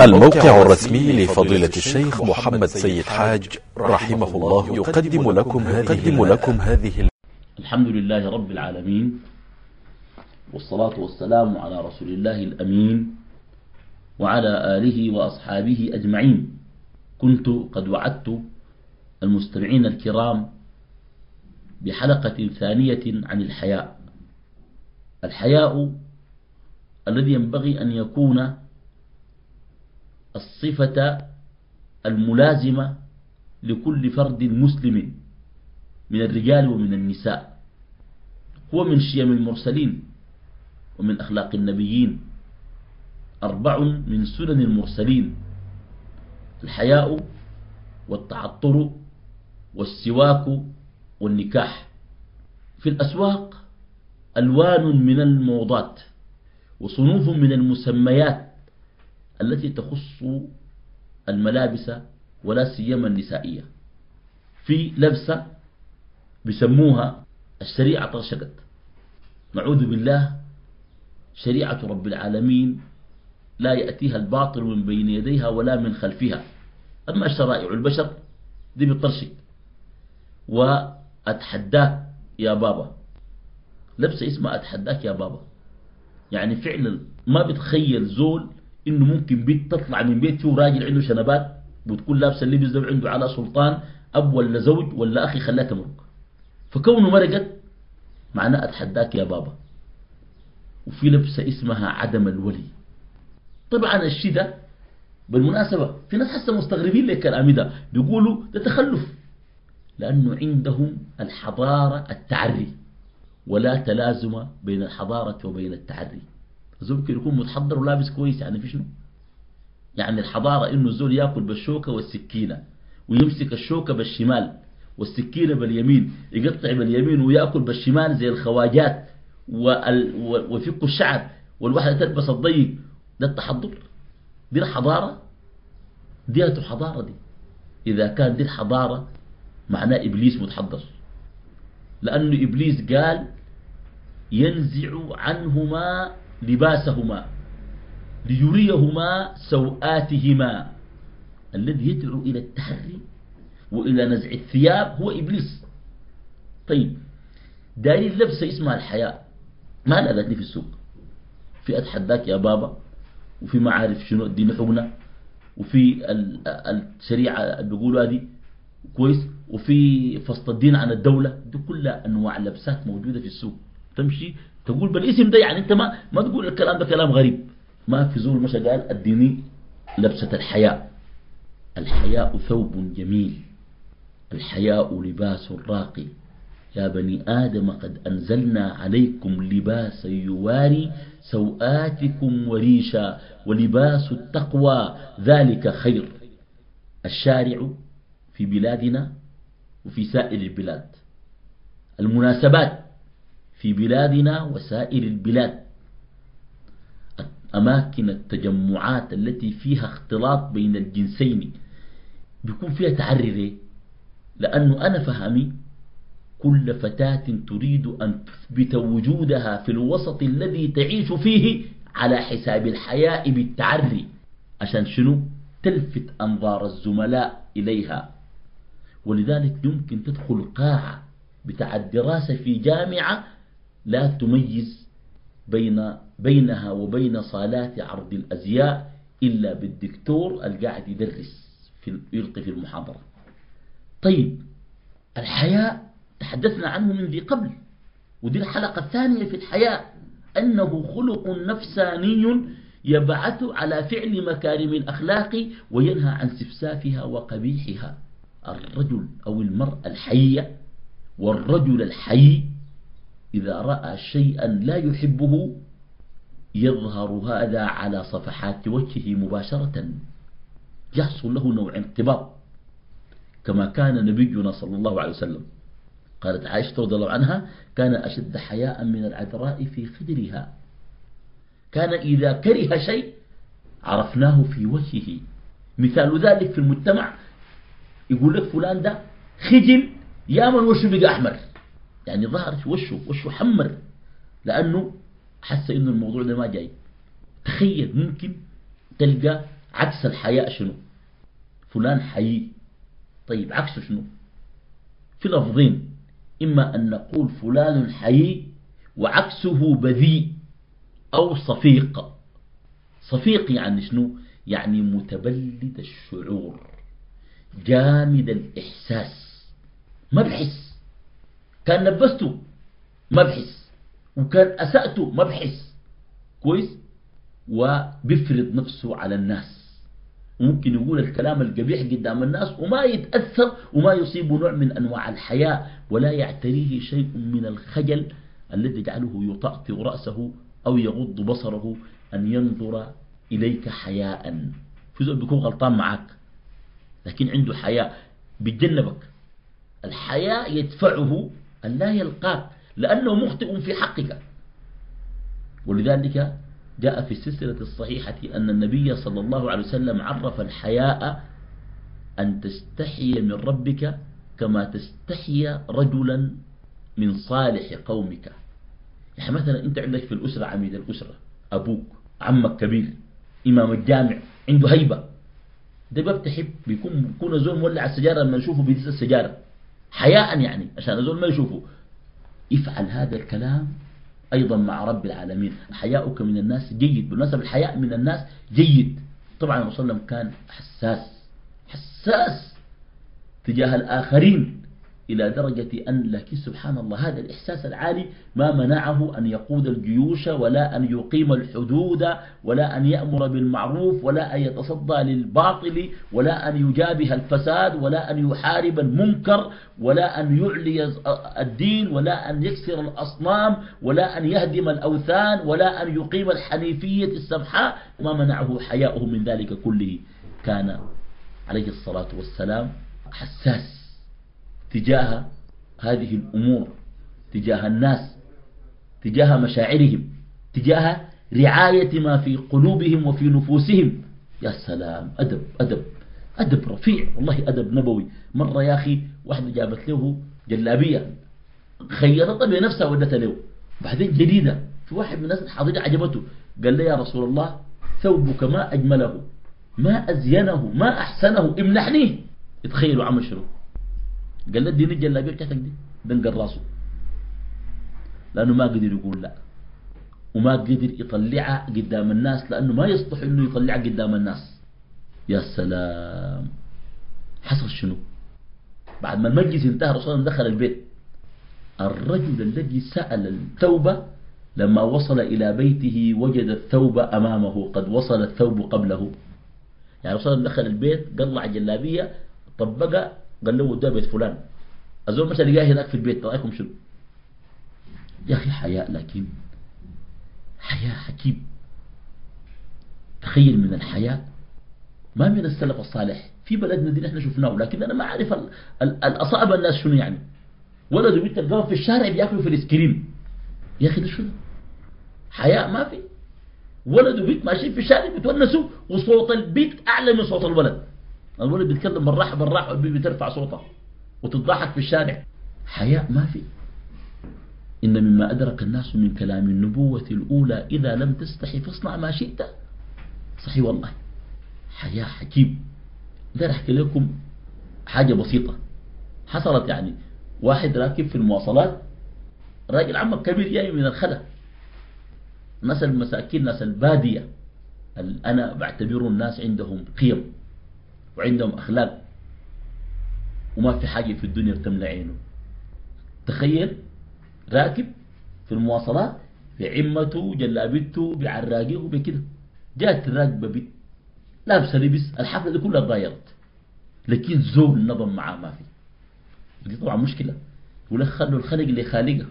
الموقع الرسمي لفضيلة الشيخ محمد سيد حاج رحمه الله يقدم لكم هذه, لكم هذه الحمد لله رب العالمين والصلاة والسلام على رسول الله الأمين وعلى آله وأصحابه أجمعين. كنت قد وعدت المستمعين الكرام بحلقة ثانية عن الحياء. الحياء الذي ينبغي أن يكون الصفة الملازمة لكل فرد مسلم من الرجال ومن النساء. هو من شيم المرسلين ومن أخلاق النبيين. أربع من سنن المرسلين. الحياء والتعطر والسواك والنكاح. في الأسواق ألوان من الموضات وصنوف من المسميات. التي تخص الملابس ولا سيما النسائية. في لبسة بسموها الشريعة طرشقت. نعوذ بالله شريعة رب العالمين لا يأتيها الباطل من بين يديها ولا من خلفها. أما شرائع البشر دي بتطرشق. وأتحداك يا بابا. لبسة اسمها أتحداك يا بابا. يعني فعلا ما بتخيل زول إنه ممكن بيت تطلع من بيت فيه راجل عنده شنبات بتكون لابسة اللبس ده عنده على سلطان أب ولا زوج ولا أخي خلاها تمرق فكونه مرقت معناه أتحداك يا بابا. وفي لبسة اسمها عدم الولي. طبعا الشيء ده بالمناسبة في ناس حسا مستغربين للكلام ده. بيقولوا ده تخلف. لأنه عندهم الحضارة التعري ولا تلازم بين الحضارة وبين التعري. ممكن يكون متحضر ولابس كويس يعني في شنو؟ يعني الحضارة إنه الزول يأكل بالشوكة والسكينة ويمسك الشوكة بالشمال والسكينة باليمين يقطع باليمين ويأكل بالشمال زي الخواجات ويفك الشعر والواحدة تلبس الضيق. ده التحضر دي الحضارة دي حضارة دي. إذا كان دي الحضارة معناه إبليس متحضر. لأنه إبليس قال ينزع عنهما لباسهما ليريهما سوآتهما. الذي يدعو إلى التحري وإلى نزع الثياب هو إبليس. طيب داري اللبسة اسمها الحياء. ما لقتني في السوق؟ في أتحداك يا بابا وفي ما عارف شنو الدين حقنا وفي الشريعة بيقولوا هذه كويس وفي فصل الدين عن الدولة. دي كلها أنواع لبسات موجودة في السوق. تمشي تقول بالاسم ده يعني انت ما ما تقول الكلام ده كلام غريب. ما في زول مشى قال اديني لبسة الحياء. الحياء ثوب جميل. الحياء لباس راقي. يا بني آدم قد أنزلنا عليكم لباسا يواري سوآتكم وريشا ولباس التقوى. ذلك خير. الشارع في بلادنا وفي سائر البلاد. المناسبات. في بلادنا وسائر البلاد. أماكن التجمعات التي فيها اختلاط بين الجنسين بيكون فيها تعري لأنه أنا فهمي كل فتاة تريد أن تثبت وجودها في الوسط الذي تعيش فيه على حساب الحياء بالتعري عشان شنو؟ تلفت أنظار الزملاء إليها. ولذلك يمكن تدخل قاعة بتاع الدراسة في جامعة لا تميز بين بينها وبين صالات عرض الأزياء إلا بالدكتور القاعد يدرس في يلقي في المحاضرة. طيب الحياء تحدثنا عنه من ذي قبل ودي الحلقة الثانية في الحياء أنه خلق نفساني يبعث على فعل مكارم الأخلاق وينهى عن سفسافها وقبيحها. الرجل أو المرأة الحية والرجل الحي إذا رأى شيئا لا يحبه يظهر هذا على صفحات وجهه مباشرة. يحصل له نوع انقباض كما كان نبينا صلى الله عليه وسلم. قالت عائشة رضي الله عنها كان أشد حياء من العذراء في خدرها. كان إذا كره شيء عرفناه في وجهه. مثال ذلك في المجتمع يقول لك فلان ده خجل يا من وشه بقى أحمر يعني ظهر في وشه وشه حمر لأنه حس إنه الموضوع ده ما جاي. تخيل ممكن تلقى عكس الحياء شنو؟ فلان حيي طيب عكسه شنو؟ في لفظين. إما أن نقول فلان حيي وعكسه بذيء أو صفيق. صفيق يعني شنو؟ يعني متبلد الشعور جامد الإحساس. ما بحس. كان نبسته ما بحس وكان أسأته ما بحس كويس؟ وبيفرض نفسه على الناس. ممكن يقول الكلام القبيح قدام الناس وما يتأثر وما يصيب نوع من أنواع الحياء ولا يعتريه شيء من الخجل الذي يجعله يطأطئ رأسه أو يغض بصره أن ينظر إليك حياء. في زول بيكون غلطان معك لكن عنده حياء بيتجنبك. الحياء يدفعه أن لا يلقاك لأنه مخطئ في حقك. ولذلك جاء في السلسلة الصحيحة أن النبي صلى الله عليه وسلم عرف الحياء أن تستحي من ربك كما تستحي رجلا من صالح قومك. يعني مثلا أنت عندك في الأسرة عميد الأسرة أبوك عمك كبير إمام الجامع عنده هيبة. ده بيفتحب بيكون بيكون زول مولع السجارة لما نشوفه بيدس السجارة. حياء يعني عشان الزول ما يشوفه. افعل هذا الكلام أيضا مع رب العالمين. حياؤك من الناس جيد. بالمناسبة الحياء من الناس جيد. طبعا الرسول كان حساس حساس تجاه الآخرين. إلى درجة أن لكن سبحان الله. هذا الإحساس العالي ما منعه أن يقود الجيوش ولا أن يقيم الحدود ولا أن يأمر بالمعروف ولا أن يتصدى للباطل ولا أن يجابه الفساد ولا أن يحارب المنكر ولا أن يعلي الدين ولا أن يكسر الأصنام ولا أن يهدم الأوثان ولا أن يقيم الحنيفية السمحاء. وما منعه حياؤه من ذلك كله. كان عليه الصلاة والسلام حساس. تجاه هذه الأمور تجاه الناس تجاه مشاعرهم تجاه رعاية ما في قلوبهم وفي نفوسهم. يا سلام أدب أدب أدب رفيع والله أدب نبوي. مرة يا أخي واحدة جابت له جلابية خيطت بنفسها ودتها له. بعدين جديدة في واحد من الناس الحاضرين عجبته. قال لي يا رسول الله ثوبك ما أجمله ما أزينه ما أحسنه امنحنيه. يتخيلوا عمل شنو قال له اديني الجلابيه بتاعتك دي. دنقل راسه. لأنه ما قدر يقول لا. وما قدر يطلعها قدام الناس لأنه ما يصلح إنه يطلعها قدام الناس. يا سلام. حصل شنو؟ بعد ما المجلس انتهى الرسول دخل البيت. الرجل الذي سأل التوبة لما وصل إلى بيته وجد الثوب أمامه قد وصل الثوب قبله. يعني الرسول دخل البيت قلع جلابية طبقها قال له ده بيت فلان. الزول مشى لقاه هناك في البيت رأيكم شنو؟ يا أخي حياء لكن حياء حكيم. تخيل من الحياء ما من السلف الصالح. في بلدنا دي نحن شفناه لكن أنا ما أعرف الاصابع الناس شنو يعني؟ ولد وبنت تلقاهم في الشارع بياكلوا في الاسكريم يا أخي ده شنو؟ حياء ما في. ولد وبنت ماشيين في الشارع بيتونسوا وصوت البيت أعلى من صوت الولد. الولد بيتكلم بالراحة بالراحة بترفع صوتها وتضحك في الشارع. حياء ما في. إن مما أدرك الناس من كلام النبوة الأولى إذا لم تستحي فاصنع ما شئت. صحيح والله. حياء حكيم. ده أحكي لكم حاجة بسيطة. حصلت يعني واحد راكب في المواصلات راجل عمك كبير جاي من الخلا. ناس المساكين ناس البادية. أنا بعتبره الناس عندهم قيم. وعندهم أخلاق. وما في حاجة في الدنيا بتملى عينه. تخيل راكب في المواصلات في عمته جلابته بعراقيه بكده جاءت راكبة بيت لابسة لبس الحفلة دي كلها ضايرت لكن زول نظم معاه ما في. دي طبعا مشكلة. يقول خلوا الخلق لخالقه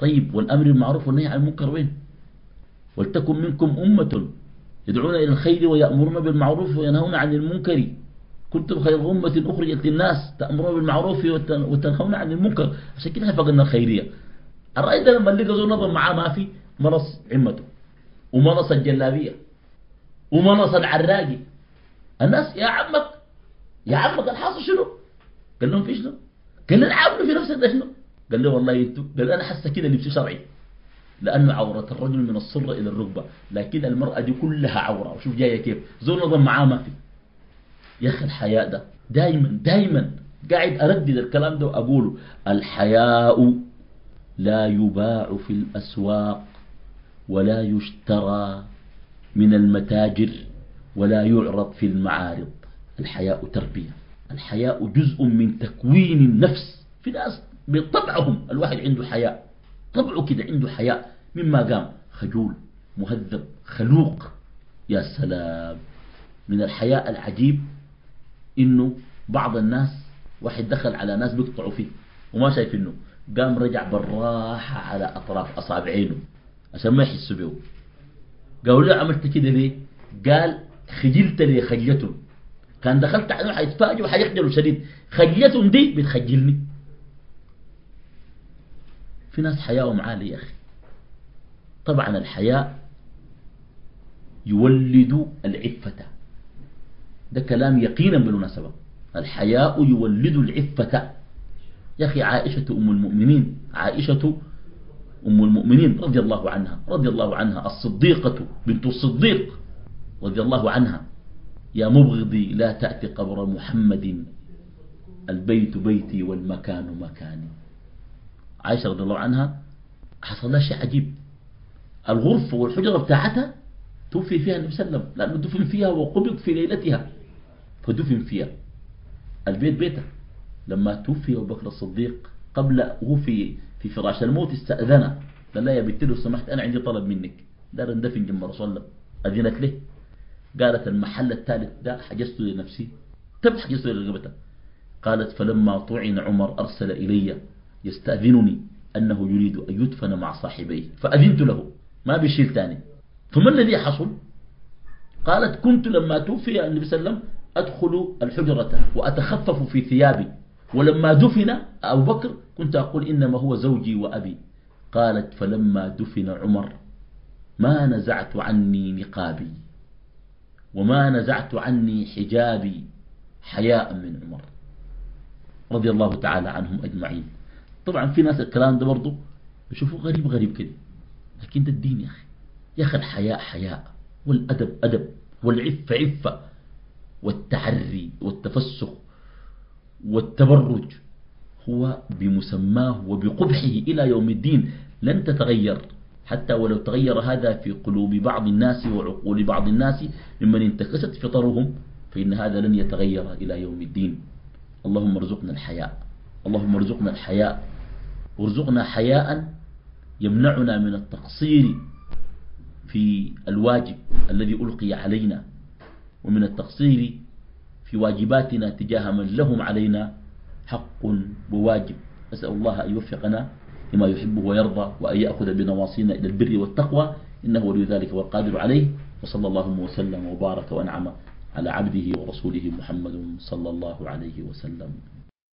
طيب والأمر المعروف والنهي عن المنكر وين؟ ولتكن منكم أمة يدعون إلى الخير ويأمرون بالمعروف وينهون عن المنكر. كنتم خير أمة أخرجت للناس تأمرون بالمعروف وتنهون عن المنكر. عشان كده فقدنا الخيرية. الرأي ده لما لقى زول نظر معاه ما في؟ منص عمته. ومنص الجلابية. ومنص العراقي. الناس يا عمك يا عمك الحاصل شنو؟ قال لهم في شنو؟ قال لنا عاملوا في نفسك ده شنو؟ قال له والله انتو قال أنا حاسة كده لبس شرعي. لأنه عورة الرجل من الصرة إلى الركبة. لكن المرأة دي كلها عورة. وشوف جاية كيف. زول نظم معاه ما في. يا أخي الحياء ده دائما دائما قاعد أردد الكلام ده وأقوله. الحياء لا يباع في الأسواق ولا يشترى من المتاجر ولا يعرض في المعارض. الحياء تربية. الحياء جزء من تكوين النفس. في ناس بطبعهم الواحد عنده حياء. طبعه كده عنده حياء. مما قام خجول مهذب خلوق. يا سلام. من الحياء العجيب إنه بعض الناس واحد دخل على ناس بيقطعوا فيه وما شايف إنه قام رجع بالراحة على أطراف أصابعينه عشان ما يحسوا به. قالوا له عملت كده ليه؟ قال خجلت لي خجلتهم كان دخلت عليهم حيتفاجئوا حيخجلوا شديد خجلتهم دي بتخجلني. في ناس حياهم عالي يا أخي. طبعا الحياء يولد العفة. ده كلام يقينا بالمناسبة. الحياء يولد العفة. يا أخي عائشة أم المؤمنين عائشة أم المؤمنين رضي الله عنها رضي الله عنها الصديقة بنت الصديق رضي الله عنها. يا مبغضي لا تأتي قبر محمد. البيت بيتي والمكان مكاني. عائشة رضي الله عنها حصل لها شيء عجيب. الغرفة والحجرة بتاعتها توفي فيها النبي صلى الله عليه وسلم لأنه دفن فيها وقبض في ليلتها. فدفن فيها. البيت بيته. لما توفي أبو بكر الصديق قبل هو في فراش الموت استأذن قال لا يا بنت لو سمحت أنا عندي طلب منك. دار اندفن جنب رسول الله أذنت له. قالت المحل الثالث ده حجزته لنفسي. تم حجزته لرغبته قالت فلما طعن عمر أرسل إلي يستأذنني أنه يريد أن يدفن مع صاحبيه. فأذنت له. ما بيشيل ثاني. فما الذي حصل؟ قالت كنت لما توفي النبي صلى الله عليه وسلم أدخل الحجرة وأتخفف في ثيابي. ولما دفن أبو بكر كنت أقول إنما هو زوجي وأبي. قالت فلما دفن عمر ما نزعت عني نقابي وما نزعت عني حجابي حياء من عمر. رضي الله تعالى عنهم أجمعين. طبعا في ناس الكلام ده برضه بيشوفوه غريب غريب كده. لكن ده الدين يا أخي. يا أخي الحياء حياء والأدب أدب والعفة عفة. والتعري والتفسخ والتبرج هو بمسماه وبقبحه إلى يوم الدين. لن تتغير. حتى ولو تغير هذا في قلوب بعض الناس وعقول بعض الناس ممن انتكست فطرهم فإن هذا لن يتغير إلى يوم الدين. اللهم ارزقنا الحياء. اللهم ارزقنا الحياء. وارزقنا حياء يمنعنا من التقصير في الواجب الذي ألقي علينا. ومن التقصير في واجباتنا تجاه من لهم علينا حق وواجب. أسأل الله أن يوفقنا لما يحبه ويرضى وأن يأخذ بنواصينا إلى البر والتقوى إنه ولي ذلك والقادر عليه وصلى الله وسلم وبارك وأنعم على عبده ورسوله محمد صلى الله عليه وسلم.